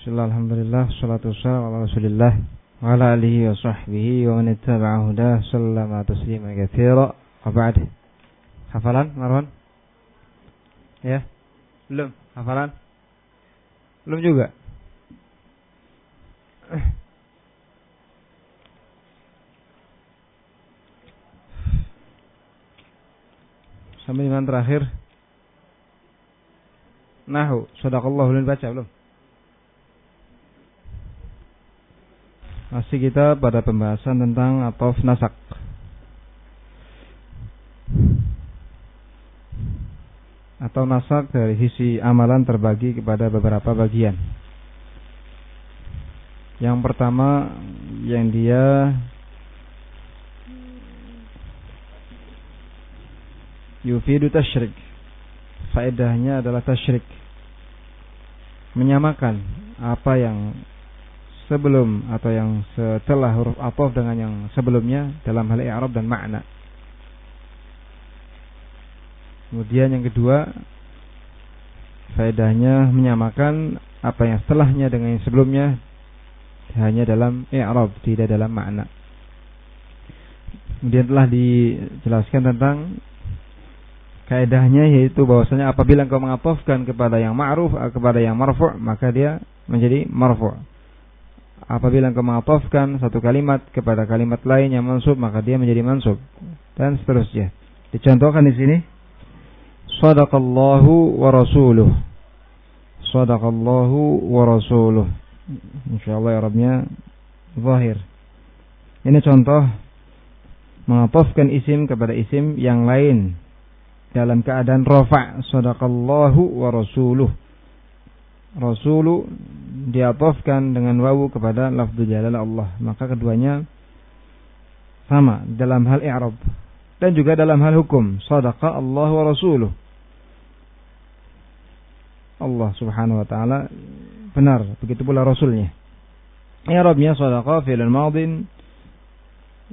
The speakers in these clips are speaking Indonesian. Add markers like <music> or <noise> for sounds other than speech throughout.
Bismillah, alhamdulillah, salatu wassalamu ala rasulillah Wa ala alihi wa sahbihi wa man ittaba'a kathira Hafalan, Marwan? Ya? Belum? Hafalan? Belum juga? Sampai dengan terakhir Nahu, sadaqallahu belum baca belum? Masih kita pada pembahasan tentang atof nasak. Atau nasak dari sisi amalan terbagi kepada beberapa bagian. Yang pertama yang dia yufidu tasyrik. Faedahnya adalah tasyrik. Menyamakan apa yang sebelum atau yang setelah huruf atof dengan yang sebelumnya dalam hal i'rab dan makna. Kemudian yang kedua, faedahnya menyamakan apa yang setelahnya dengan yang sebelumnya hanya dalam i'rab, tidak dalam makna. Kemudian telah dijelaskan tentang kaedahnya yaitu bahwasanya apabila engkau mengatofkan kepada yang ma'ruf kepada yang marfu' maka dia menjadi marfu' apabila engkau mengatofkan satu kalimat kepada kalimat lain yang mansub maka dia menjadi mansub dan seterusnya. Dicontohkan di sini Sadaqallahu wa rasuluh. Sadaqallahu wa rasuluh. Insyaallah ya Rabbnya zahir. Ini contoh mengatofkan isim kepada isim yang lain dalam keadaan rafa' sadaqallahu wa rasuluh Rasulu diatofkan dengan wawu kepada lafzu jalal Allah. Maka keduanya sama dalam hal i'rab dan juga dalam hal hukum. Sadaqa Allah wa rasuluh. Allah Subhanahu wa taala benar, begitu pula rasulnya. I'rabnya sadaqa fi'l madin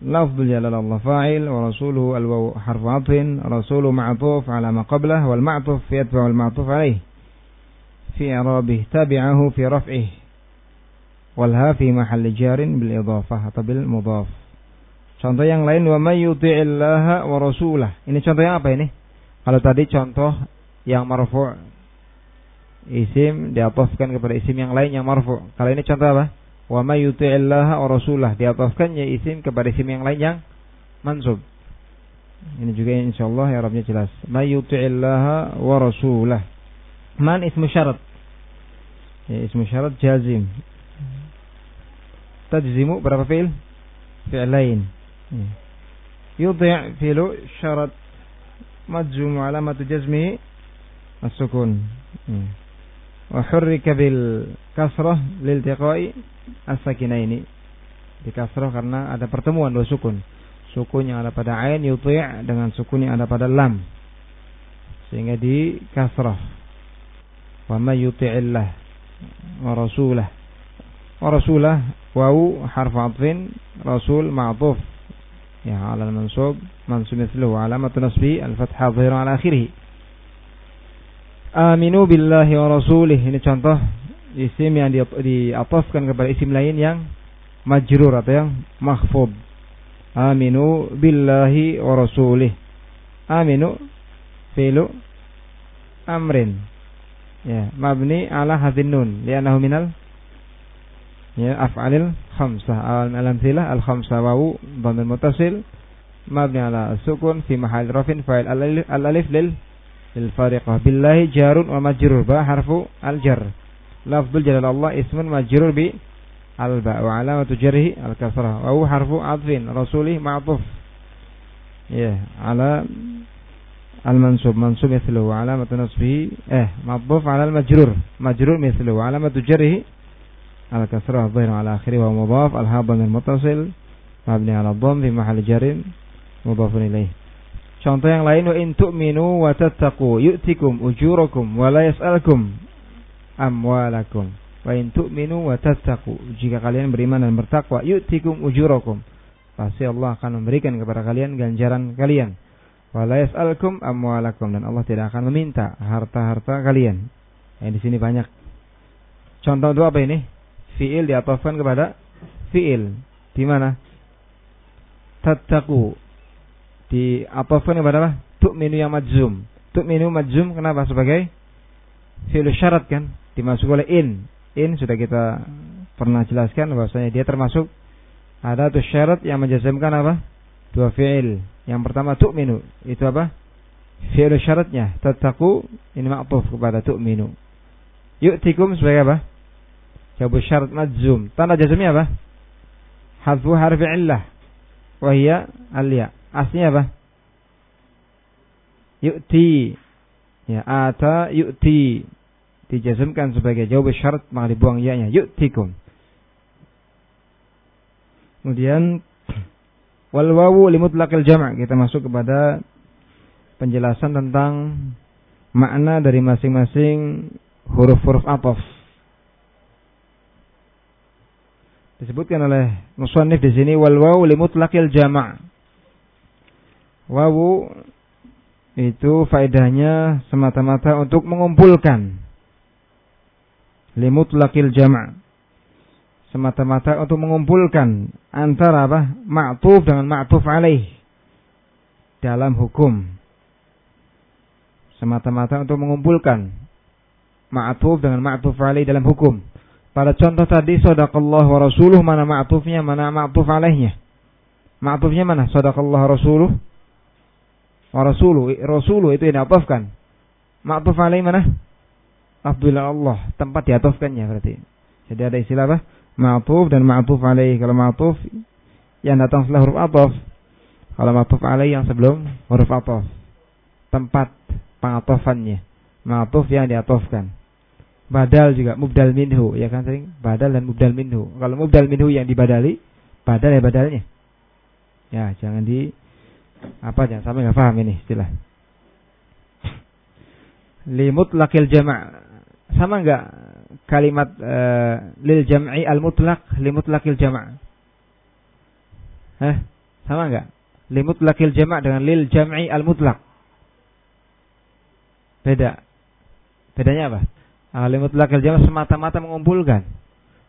لفظ جلال الله فاعل ورسوله الواو حرف عطف رسول معطوف على ما قبله والمعطوف يتبع المعطوف عليه في إعرابه تابعه في رفعه والها في محل جار بالإضافة atau bil mudhaf. Contoh yang lain wa may yuti'illaha wa rasulah. Ini contoh yang apa ini? Kalau tadi contoh yang marfu' isim diatofkan kepada isim yang lain yang marfu'. Kalau ini contoh apa? Wa may yuti'illaha wa rasulah diatofkan ya isim kepada isim yang lain yang mansub. Ini juga insyaallah ya Rabbnya jelas. May yuti'illaha wa rasulah. Man ismu syarat. Ya, ismu syarat jazim. Tajzimu berapa fi'il? Fi'lain. Ya. Yudhi' fi'lu syarat majzum alamatu jazmi as-sukun. Ya. Wa hurrika bil kasrah lil tiqai as-sakinaini. Di kasrah karena ada pertemuan dua sukun. Sukun yang ada pada ain yudhi' dengan sukun yang ada pada lam. Sehingga di kasrah. Wa may yuti'illah ورسوله ورسوله واو حرف عطف رسول معطوف يعني على المنصوب منصوب مثله علامة نصبه الفتحة ظهر على آخره Aminu billahi wa rasulih Ini contoh isim yang diatofkan kepada isim lain yang majrur atau yang mahfud. Aminu billahi wa rasulih. Aminu fi'lu amrin ya mabni ala hadin nun. Li'annahu minal ya af'alil khamsah al amthilah al khamsah wawu dhamir muttasil. Mabni ala sukun fi mahal rafin fa'il al alif lil lil fariqah. Billahi jarun wa majrur. Ba harfu al jar lafzul jalal Allah ismun majrur bi al ba wa alamatu jarhi al kasrah wa harfu adfin rasulih ma'tuf. Ya ala al-mansub. Mansub mithluhu alamat nasbihi. Eh mabdhuf 'ala al-majrur majrur mithluhu alamat jari al-kasrah dhahir 'ala akhirih wa mudhaf. Al-haban al-muttasil. Mabni 'ala dhamm fi mahalli jarin mudhafun ilayh. Contoh yang lain wa in tu'minu wa tattaqu yu'tikum ujurakum wa la yas'alukum amwalakum. Wa in tu'minu wa tattaqu. Jika kalian beriman dan bertakwa yu'tikum ujurakum. Pasti Allah akan memberikan kepada kalian ganjaran kalian. Wala yas'alkum amwalakum dan Allah tidak akan meminta harta-harta kalian. Yang di sini banyak Contoh itu apa ini? Fiil diatofkan kepada fiil. Di mana? Tattaku. Diatofkan kepada apa? Tu'minu yang majzum. Tu'minu majzum kenapa? Sebagai fiil syarat kan? Dimasuk oleh in. In sudah kita pernah jelaskan bahwasanya dia termasuk ada tuh syarat yang menjazmkan apa? Dua fiil. Yang pertama tu'minu. Itu apa? Fi'il syaratnya. Tattaku ini ma'tuf kepada tu'minu. Yu'tikum sebagai apa? Jawab syarat majzum. Tanda jazmnya apa? Hadfu harfi illah. Wahia alia. Aslinya apa? Yu'ti. Ya, ata yu'ti. Dijazmkan sebagai jawab syarat maka dibuang ya-nya. Yu'tikum. Kemudian wal wawu limutlaqil jama' kita masuk kepada penjelasan tentang makna dari masing-masing huruf-huruf atof. Disebutkan oleh musannif di sini wal wawu li mutlaqil jama'. Wawu itu faedahnya semata-mata untuk mengumpulkan li mutlaqil jama'. Semata-mata untuk mengumpulkan antara apa? Ma'tuf dengan ma'tuf alaih dalam hukum. Semata-mata untuk mengumpulkan ma'tuf dengan ma'tuf alaih dalam hukum. Pada contoh tadi sadaqallah wa rasuluh mana ma'tufnya mana ma'tuf alaihnya. Ma'tufnya mana? Sadaqallah rasuluh wa rasuluh. Rasuluh itu yang diatofkan. Ma'tuf alaih mana? Abdullah Allah. Tempat diatofkannya berarti. Jadi ada istilah apa? Ma'tuf dan ma'tuf alaih. Kalau ma'tuf yang datang setelah huruf atof. Kalau ma'tuf alaih yang sebelum huruf atof. Tempat pengatofannya. Ma'tuf yang diatofkan badal juga mubdal minhu ya kan sering badal dan mubdal minhu kalau mubdal minhu yang dibadali badal ya badalnya ya jangan di apa jangan sampai nggak paham ini istilah limut lakil jama' sama nggak kalimat uh, lil jam'i al mutlak limut lakil jama' Hah? sama nggak limut lakil jama' dengan lil jam'i al mutlak beda bedanya apa Alim mutlakil jama' semata-mata mengumpulkan.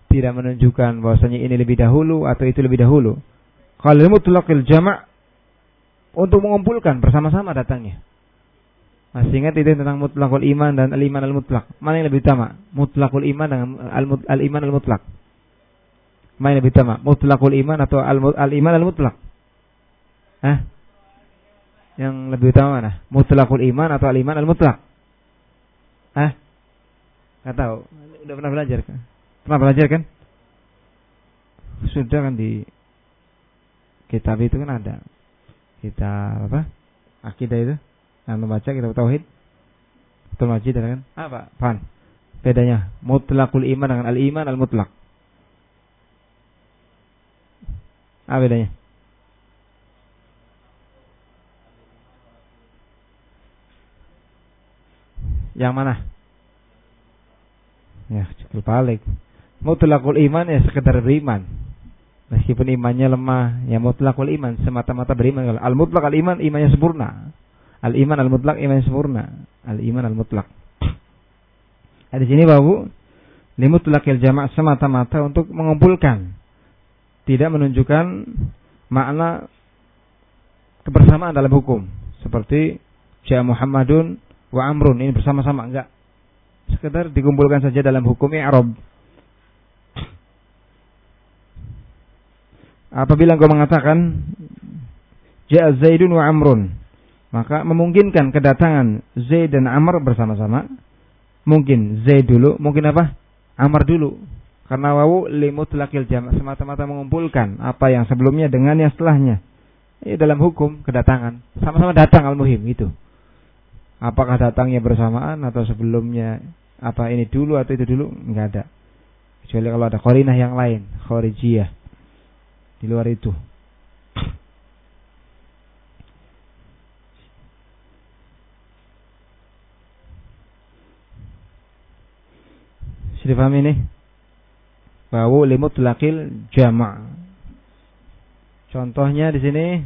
Tidak menunjukkan bahwasanya ini lebih dahulu atau itu lebih dahulu. Kalau mutlakil jama' untuk mengumpulkan bersama-sama datangnya. Masih ingat itu tentang mutlakul iman dan al-iman al-mutlak. Mana yang lebih utama? Mutlakul iman dengan al-iman al-mutlak. Mana yang lebih utama? Mutlakul iman atau al-iman al-mutlak? Hah? Yang lebih utama mana? Mutlakul iman atau al-iman al-mutlak? Hah? Nggak tahu. Udah pernah belajar kan? Pernah belajar kan? Sudah kan di kitab itu kan ada. Kita apa? Akidah itu. Yang membaca kita tauhid. Betul majid kan? Apa? Pan. Bedanya mutlakul iman dengan al-iman al-mutlak. Apa bedanya? Yang mana? Ya, cukup balik. Mutlakul iman ya sekedar beriman. Meskipun imannya lemah, ya mutlakul iman semata-mata beriman. Al mutlak al iman imannya sempurna. Al iman al mutlak imannya sempurna. Al iman al mutlak. Nah, di sini bahu limutlakil jamak semata-mata untuk mengumpulkan. Tidak menunjukkan makna kebersamaan dalam hukum. Seperti Ja Muhammadun wa Amrun ini bersama-sama enggak sekedar dikumpulkan saja dalam hukum i'rab. Apabila engkau mengatakan ja'a Zaidun wa Amrun, maka memungkinkan kedatangan Zaid dan Amr bersama-sama. Mungkin Zaid dulu, mungkin apa? Amr dulu. Karena wawu limutlaqil jama' semata-mata mengumpulkan apa yang sebelumnya dengan yang setelahnya. Ini dalam hukum kedatangan, sama-sama datang al-muhim itu. Apakah datangnya bersamaan atau sebelumnya apa ini dulu atau itu dulu nggak ada. Kecuali kalau ada korinah yang lain, khorijiyah. Di luar itu. Sudah paham ini? Bahwa limut lakil jama' Contohnya di sini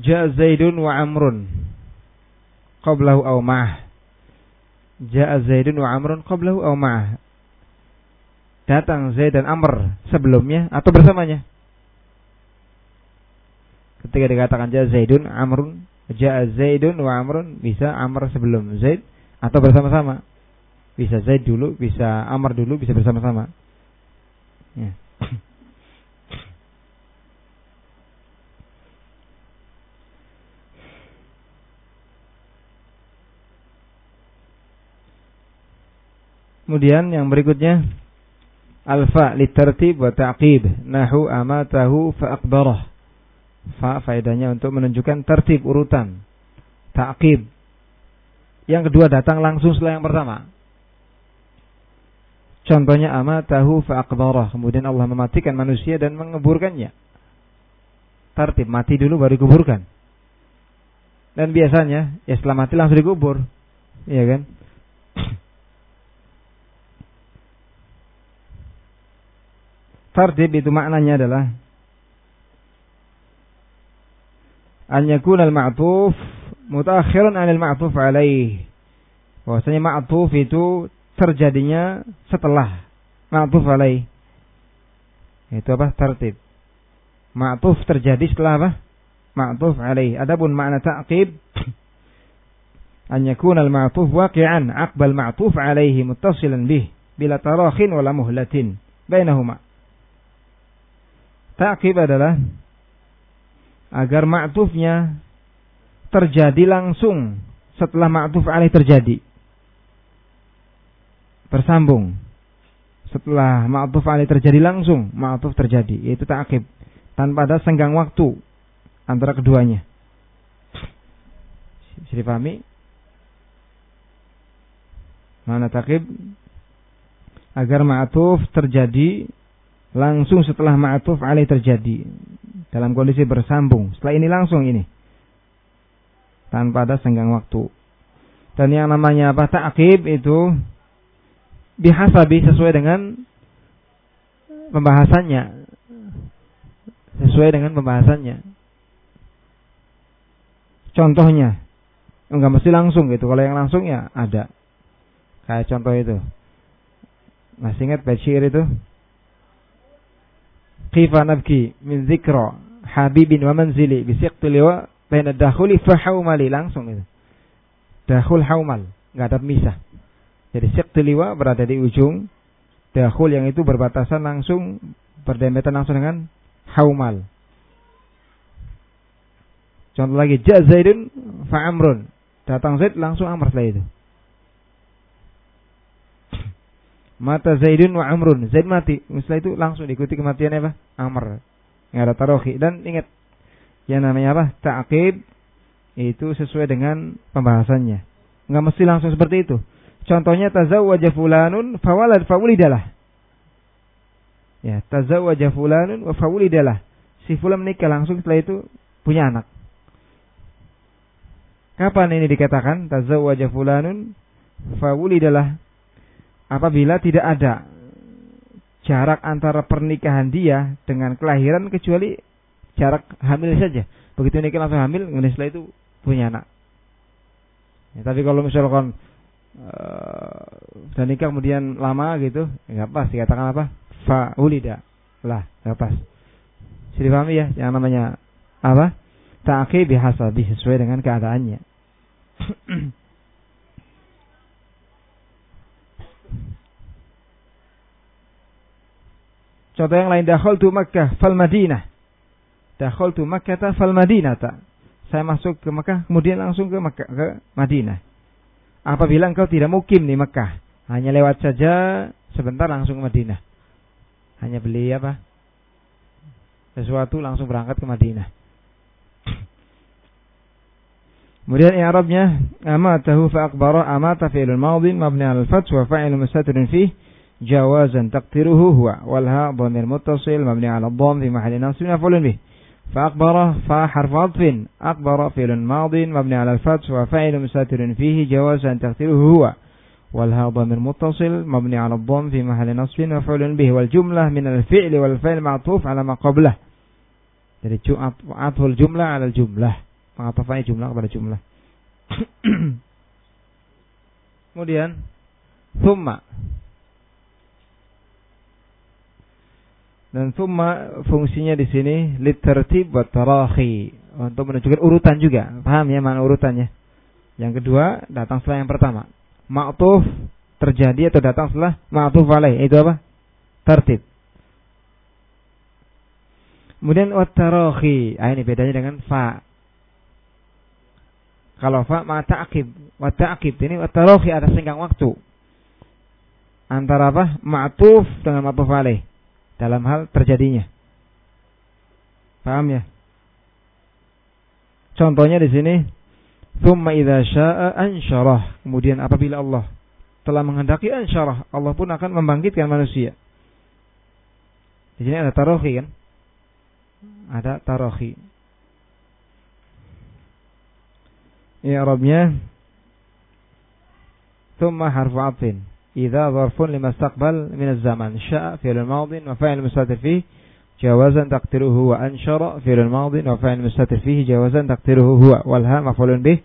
Ja Zaidun wa Amrun qablahu aw ma'ah. Ja'a Zaidun wa Amrun qablahu aw ma'ah. datang Zaid dan Amr sebelumnya atau bersamanya? Ketika dikatakan ja Zaidun Amrun, ja Zaidun wa Amrun bisa Amr sebelum Zaid atau bersama-sama. Bisa Zaid dulu, bisa Amr dulu, bisa bersama-sama. Ya. Kemudian yang berikutnya Alfa litartib wa ta'qib nahu amatahu fa akbarah. Fa faedahnya untuk menunjukkan tertib urutan. Ta'qib. Yang kedua datang langsung setelah yang pertama. Contohnya amatahu fa akbarah. Kemudian Allah mematikan manusia dan mengeburkannya. Tertib mati dulu baru dikuburkan. Dan biasanya ya setelah mati langsung dikubur. Iya kan? Tardib itu maknanya adalah an yakuna al-ma'tuf mutaakhiran 'an al-ma'tuf alaih. Bahwasanya ma'tuf itu terjadinya setelah ma'tuf alaih. Itu apa? Tertib. Ma'tuf terjadi setelah apa? Ma'tuf alaih. Adapun makna ta'qib <clears throat> an yakuna al-ma'tuf waqi'an aqbal ma'tuf alaihi muttasilan bih bila tarakhin wala muhlatin bainahuma. Ta'qib adalah agar ma'tufnya terjadi langsung setelah ma'tuf alaih terjadi. Bersambung. Setelah ma'tuf alaih terjadi langsung, ma'tuf terjadi. Yaitu ta'qib. Tanpa ada senggang waktu antara keduanya. Bisa dipahami? Mana ta'qib? Agar ma'tuf terjadi langsung setelah ma'atuf alaih terjadi dalam kondisi bersambung. Setelah ini langsung ini. Tanpa ada senggang waktu. Dan yang namanya apa? Ta'qib itu bihasabi sesuai dengan pembahasannya. Sesuai dengan pembahasannya. Contohnya, enggak mesti langsung gitu. Kalau yang langsung ya ada. Kayak contoh itu. Masih ingat Bashir itu? Kifa nabki min zikra habibin wa manzili bisiqti liwa baina langsung itu. Dakhul haumal, enggak ada misah. Jadi siqti liwa berada di ujung dakhul yang itu berbatasan langsung berdempetan langsung dengan haumal. Contoh lagi, ja Zaidun fa Amrun. Datang Zaid langsung Amr setelah itu. Mata Zaidun wa Amrun. Zaid mati. Setelah itu langsung diikuti kematian apa? Amr. Nggak ada tarohi. Dan ingat, yang namanya apa? Ta'qib itu sesuai dengan pembahasannya. Nggak mesti langsung seperti itu. Contohnya tazawwaja fulanun fawalad fawulidalah. Ya, tazawwaja fulanun wa fawulidalah. Si fulan menikah langsung setelah itu punya anak. Kapan ini dikatakan tazawwaja fulanun fawulidalah? apabila tidak ada jarak antara pernikahan dia dengan kelahiran kecuali jarak hamil saja. Begitu nikah langsung hamil, setelah itu punya anak. Ya, tapi kalau misalkan uh, nikah kemudian lama gitu, nggak pas dikatakan apa? Faulida. Lah, nggak pas. Jadi pahami ya, yang namanya apa? Ta'qib bihasabi sesuai dengan keadaannya. <clears throat> Contoh yang lain dakhol tu Makkah fal Madinah. Dakhol tu Makkah fal Madinah tak. Saya masuk ke Makkah kemudian langsung ke Makkah ke Madinah. Apabila engkau tidak mukim di Mekah, hanya lewat saja sebentar langsung ke Madinah. Hanya beli apa? Sesuatu langsung berangkat ke Madinah. Kemudian ya i'rabnya amatahu fa akbara amata fi'lun madin mabni al-fath wa fa'il mustatirun fi jawazan taqtiruhu huwa wal ha dhamir muttasil mabni 'ala ad-dhamm fi mahalli nasb maf'ulun bih. فا حرف عطف. أقبر فعل ماض مبني على الفتح وفاعل مستتر فيه جوازا تقديره هو. والهاء ضمير متصل مبني على الضم في محل نصب مفعول به. والجملة من الفعل والفعل معطوف على ما قبله. jadi athul jumlah ala jumlah mengatakannya jumlah kepada jumlah kemudian thumma Dan summa fungsinya di sini litertib wa tarahi untuk menunjukkan urutan juga. Paham ya mana urutannya? Yang kedua datang setelah yang pertama. Ma'tuf terjadi atau datang setelah ma'tuf alaih. Itu apa? Tertib. Kemudian wa tarahi. Ah ini bedanya dengan fa. Kalau fa ma ta'qib. Wa ta'qib ini wa tarahi ada senggang waktu. Antara apa? Ma'tuf dengan ma'tuf alaih dalam hal terjadinya. Paham ya? Contohnya di sini, "Tsumma idza syaa'a ansyarah." Kemudian apabila Allah telah menghendaki ansyarah, Allah pun akan membangkitkan manusia. Di sini ada tarohi kan? Ada tarohi. Ya Rabbnya Thumma harfu atfin إذا ظرف لمستقبل من الزمن شاء في الماضي وفعل مستتر فيه جوازا تقتله هو أنشر في الماضي وفعل مستتر فيه جوازا تقتله هو والها مفعول به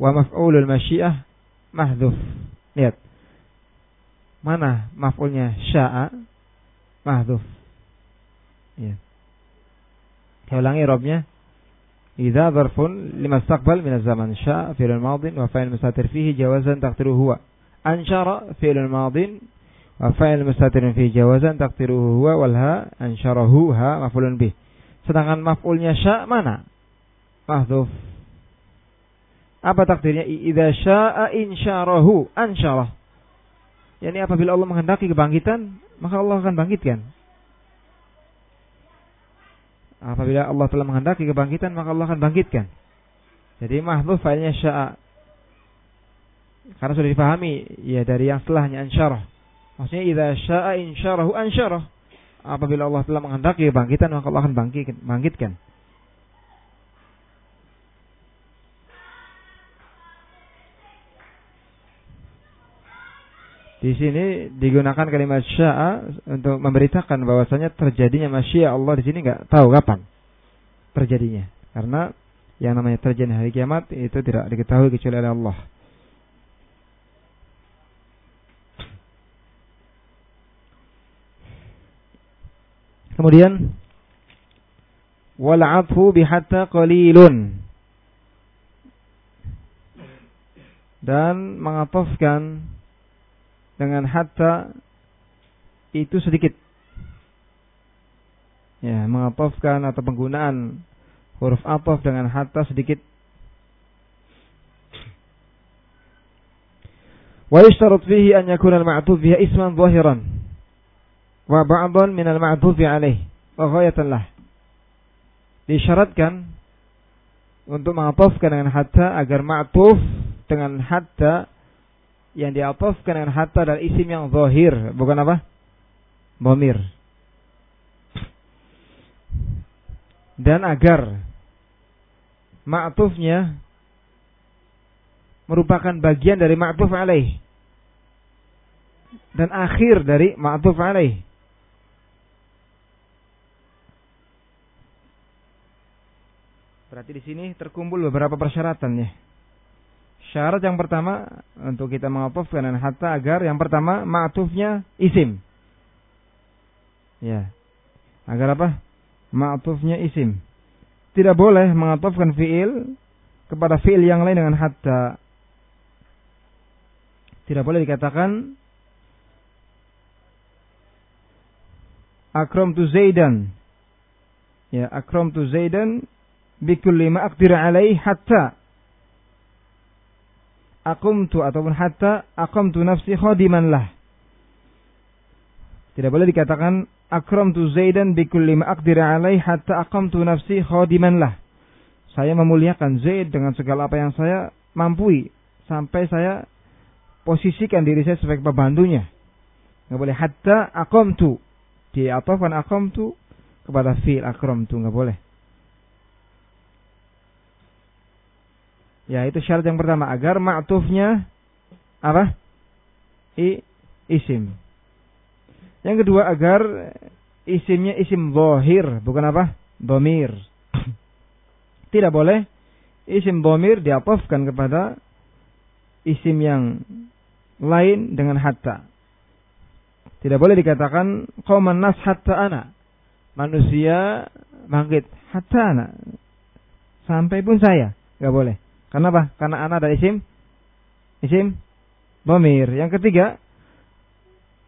ومفعول المشيئة محذوف. نيت. mana mafulnya sya'a mahdhuf ya saya ulangi robnya. idza dharfun limastaqbal min az-zaman sya'a fi al-madhi wa fa'il musatir Madin wa fa'il mustatirun fi jawazan taqdiruhu huwa wal ha ansyarahu ha maf'ulun bih. Sedangkan maf'ulnya sya mana? Mahdhuf. Apa takdirnya? Idza sya'a insyarahu ansyarah. Yani apabila Allah menghendaki kebangkitan, maka Allah akan bangkitkan. Apabila Allah telah menghendaki kebangkitan, maka Allah akan bangkitkan. Jadi mahdhuf fa'ilnya sya'a karena sudah dipahami ya dari yang setelahnya ansyarah. Maksudnya idza syaa insyarahu ansyarah. Apabila Allah telah menghendaki bangkitan maka Allah akan bangkitkan. bangkitkan. Di sini digunakan kalimat syaa untuk memberitakan bahwasanya terjadinya masya Allah di sini nggak tahu kapan terjadinya. Karena yang namanya terjadi hari kiamat itu tidak diketahui kecuali oleh Allah. Kemudian wal atfu bihatta qalilun dan mengatofkan dengan hatta itu sedikit. Ya, mengatofkan atau penggunaan huruf atof dengan hatta sedikit. Wa yushtarat fihi an yakuna al-ma'tuf biha isman zahiran wa ba'dhan min al-ma'dhufi alaih wa ghayatan lah. Disyaratkan untuk mengatofkan dengan hatta agar ma'tuf dengan hatta yang diatofkan dengan hatta dan isim yang zahir, bukan apa? Bomir. Dan agar ma'tufnya merupakan bagian dari ma'tuf alaih dan akhir dari ma'tuf alaih. Berarti di sini terkumpul beberapa persyaratan ya. Syarat yang pertama untuk kita mengapofkan dengan hatta agar yang pertama ma'tufnya isim. Ya. Agar apa? Ma'tufnya isim. Tidak boleh mengatofkan fiil kepada fiil yang lain dengan hatta. Tidak boleh dikatakan akram tu Zaidan. Ya, akram tu Zaidan bikulli ma aqdir alaih hatta aqumtu ataupun hatta aqamtu nafsi khadiman lah. Tidak boleh dikatakan akramtu Zaidan bikulli ma aqdir alaih hatta aqamtu nafsi khadiman lah. Saya memuliakan Zaid dengan segala apa yang saya mampu sampai saya posisikan diri saya sebagai pembantunya. Nggak boleh hatta aqamtu. Diatofkan aqamtu kepada fi'il akramtu nggak boleh. Ya, itu syarat yang pertama agar ma'tufnya apa? I isim. Yang kedua agar isimnya isim zahir, bukan apa? Domir. <coughs> Tidak boleh isim domir diapofkan kepada isim yang lain dengan hatta. Tidak boleh dikatakan qauman nas hatta ana. manusia bangkit hatta anak sampai pun saya nggak boleh. Kenapa? Karena anak ada isim isim bomir. Yang ketiga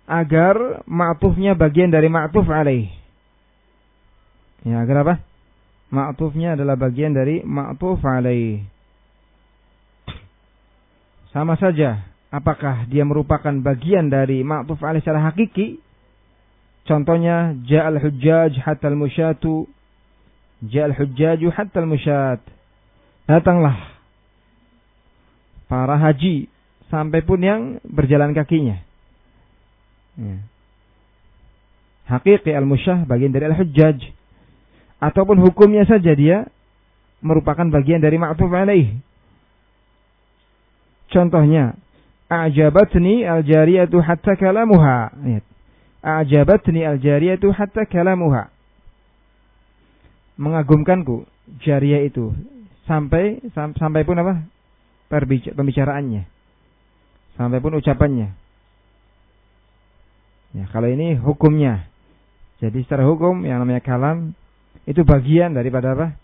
agar ma'tufnya bagian dari ma'tuf alaih. Ya, agar apa? Ma'tufnya adalah bagian dari ma'tuf alaih. Sama saja, apakah dia merupakan bagian dari ma'tuf alaih secara hakiki? Contohnya, ja'al hujjaj hatta al-musyatu. Ja'al hujjaju hatta al-musyat. Datanglah para haji sampai pun yang berjalan kakinya. Ya. Hakiki al-musyah bagian dari al-hujjaj ataupun hukumnya saja dia merupakan bagian dari ma'tuf alaih. Contohnya, a'jabatni al-jariyatu hatta kalamuha. A'jabatni al-jariyatu hatta kalamuha. Mengagumkanku jariyah itu sampai sampai pun apa? Pembicaraannya. Sampai pun ucapannya. Ya, kalau ini hukumnya. Jadi secara hukum yang namanya kalam itu bagian daripada apa?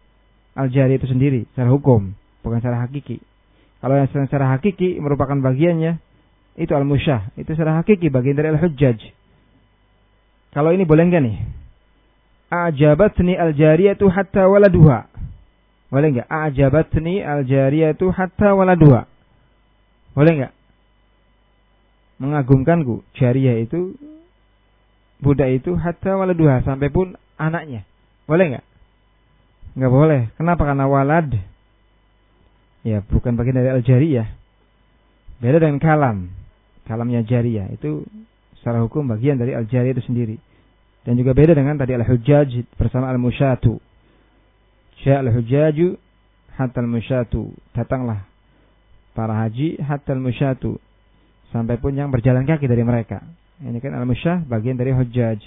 Al-jari itu sendiri secara hukum, bukan secara hakiki. Kalau yang secara hakiki merupakan bagiannya itu al-musyah, itu secara hakiki bagian dari al-hujjaj. Kalau ini boleh enggak nih? Ajabatni al-jariyatu hatta waladuha. Boleh enggak? Ajabatni al-jariyatu hatta waladuha. Boleh enggak? Mengagumkanku jariyah itu budak itu hatta waladuha sampai pun anaknya. Boleh nggak? Nggak boleh. Kenapa? Karena walad. Ya, bukan bagian dari al-jariyah. Beda dengan kalam. Kalamnya jariyah. Itu secara hukum bagian dari al-jariyah itu sendiri. Dan juga beda dengan tadi al-hujjaj bersama al-musyatu. Sya al-hujjaju hatta al-musyatu. Datanglah para haji hatta al-musyatu. Sampai pun yang berjalan kaki dari mereka. Ini kan al-musyah bagian dari hujjaj.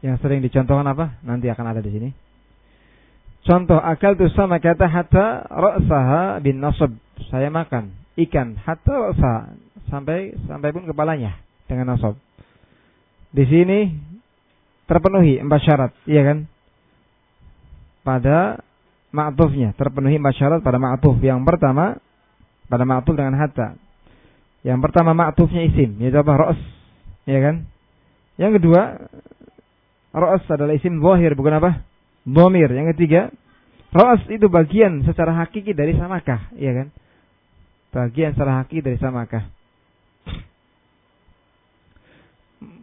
Yang sering dicontohkan apa? Nanti akan ada di sini. Contoh akal tu sama kata hatta ra'saha bin nasab. Saya makan ikan hatta ra'saha sampai sampai pun kepalanya dengan nasab. Di sini terpenuhi empat syarat, iya kan? Pada ma'tufnya terpenuhi empat syarat pada ma'tuf. Yang pertama pada ma'tuf dengan hatta. Yang pertama ma'tufnya isim, yaitu apa? Ra's, iya kan? Yang kedua Ra'as adalah isim zahir bukan apa? Domir. Yang ketiga, Ra'as itu bagian secara hakiki dari samakah, iya kan? Bagian secara hakiki dari samakah.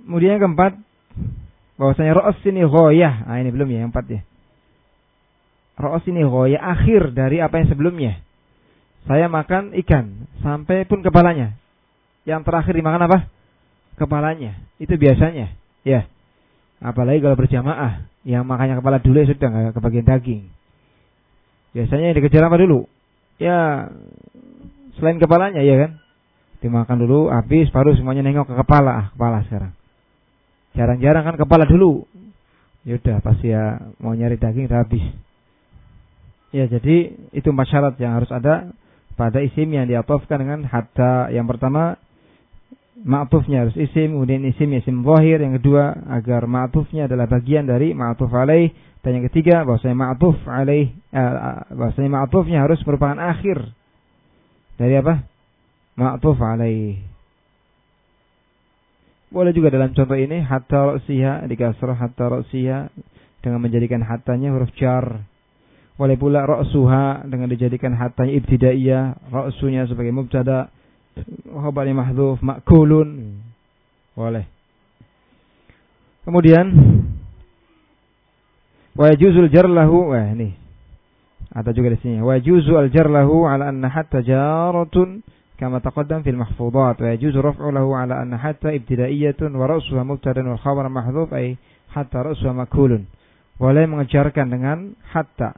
Kemudian yang keempat, bahwasanya Ra'as ini ghoyah. Ah ini belum ya, yang empat ya. Ra'as ini ghoyah akhir dari apa yang sebelumnya. Saya makan ikan sampai pun kepalanya. Yang terakhir dimakan apa? Kepalanya. Itu biasanya. Ya. Apalagi kalau berjamaah, yang makannya kepala dulu ya sudah nggak kebagian daging. Biasanya yang dikejar apa dulu? Ya selain kepalanya ya kan, dimakan dulu, habis baru semuanya nengok ke kepala, ah, kepala sekarang. Jarang-jarang kan kepala dulu. Yaudah pasti ya mau nyari daging udah habis. Ya jadi itu masyarakat yang harus ada pada isim yang diatofkan dengan hatta yang pertama ma'tufnya harus isim, kemudian isim isim zahir, yang kedua agar ma'tufnya adalah bagian dari ma'tuf alaih, dan yang ketiga bahwasanya ma'tuf alaih eh, bahwasanya ma'tufnya harus merupakan akhir dari apa? Ma'tuf alaih. Boleh juga dalam contoh ini hatta ra'siha dikasrah hatta ra'siha dengan menjadikan hatanya huruf jar. Boleh pula ra'suha dengan dijadikan hatanya ibtidaiyah, ra'sunya sebagai mubtada, khabarnya mahdhuf makulun. Boleh. Kemudian wa yajuzul jar lahu wah ini. Ada juga di sini. Wa yajuzu al jar lahu ala anna hatta jaratun wa yajuzu raf'u lahu ala anna hatta ibtidaiyatun wa ra'suha mubtada wa khabar mahdhuf ay hatta ra'suha makulun boleh mengejarkan dengan hatta.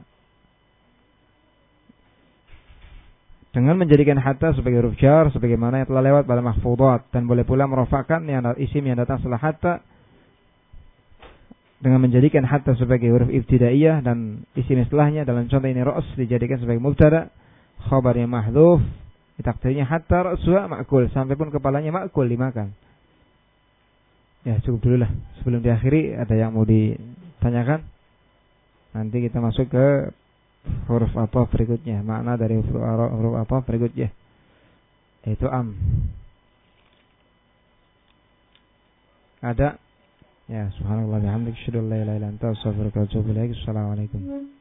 Dengan menjadikan hatta sebagai huruf jar sebagaimana yang telah lewat pada mahfudat dan boleh pula merofakkan yang isim yang datang setelah hatta dengan menjadikan hatta sebagai huruf ibtidaiyah dan isim setelahnya. Dalam contoh ini ra's dijadikan sebagai mubtada yang mahdhuf takdirnya hatta ra'suha ma'kul sampai pun kepalanya ma'kul dimakan Ya cukup dulu lah. Sebelum diakhiri ada yang mau ditanyakan? Nanti kita masuk ke huruf apa berikutnya. Makna dari huruf, apa berikutnya. Itu am. Ada? Ya, subhanallah bihamdik. Assalamualaikum.